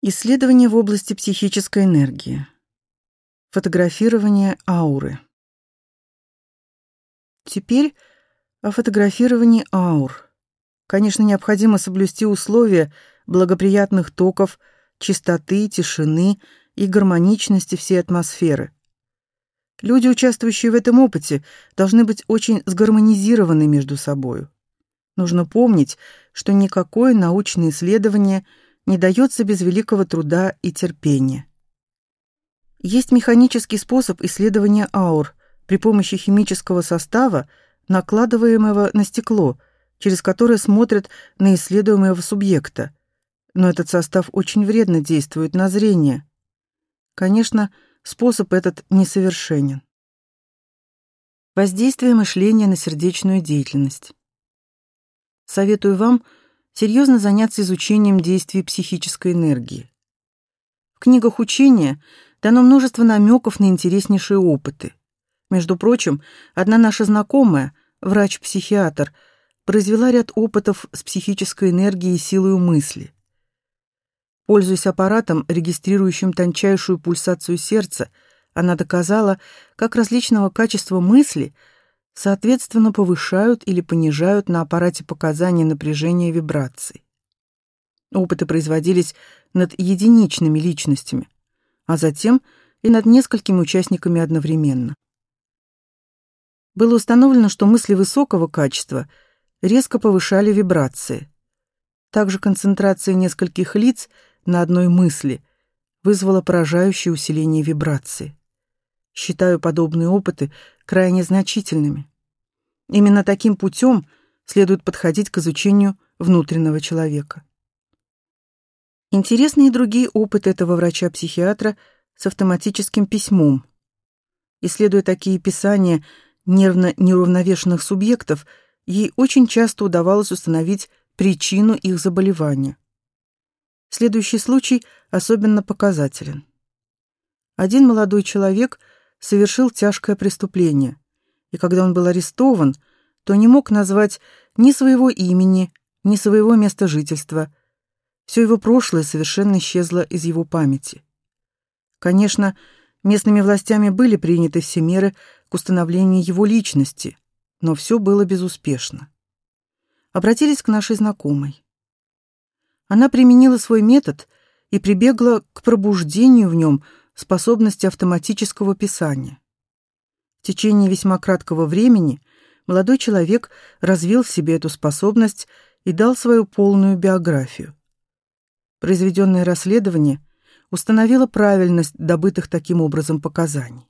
Исследования в области психической энергии. Фотографирование ауры. Теперь о фотографировании аур. Конечно, необходимо соблюсти условия благоприятных токов, чистоты, тишины и гармоничности всей атмосферы. Люди, участвующие в этом опыте, должны быть очень сгармонизированы между собой. Нужно помнить, что никакое научное исследование – не дается без великого труда и терпения. Есть механический способ исследования аур при помощи химического состава, накладываемого на стекло, через которое смотрят на исследуемого субъекта. Но этот состав очень вредно действует на зрение. Конечно, способ этот несовершенен. Воздействие мышления на сердечную деятельность. Советую вам – серьезно заняться изучением действий психической энергии. В книгах учения дано множество намеков на интереснейшие опыты. Между прочим, одна наша знакомая, врач-психиатр, произвела ряд опытов с психической энергией и силой мысли. Пользуясь аппаратом, регистрирующим тончайшую пульсацию сердца, она доказала, как различного качества мысли – соответственно повышают или понижают на аппарате показания напряжения вибраций. Опыты производились над единичными личностями, а затем и над несколькими участниками одновременно. Было установлено, что мысли высокого качества резко повышали вибрации. Также концентрация нескольких лиц на одной мысли вызвала поражающее усиление вибрации. Считаю подобные опыты крайне значительными. Именно таким путем следует подходить к изучению внутреннего человека. Интересны и другие опыты этого врача-психиатра с автоматическим письмом. Исследуя такие писания нервно неуравновешенных субъектов, ей очень часто удавалось установить причину их заболевания. Следующий случай особенно показателен. Один молодой человек – совершил тяжкое преступление, и когда он был арестован, то не мог назвать ни своего имени, ни своего места жительства. Все его прошлое совершенно исчезло из его памяти. Конечно, местными властями были приняты все меры к установлению его личности, но все было безуспешно. Обратились к нашей знакомой. Она применила свой метод и прибегла к пробуждению в нем способности автоматического писания. В течение весьма краткого времени молодой человек развил в себе эту способность и дал свою полную биографию. Произведенное расследование установило правильность добытых таким образом показаний.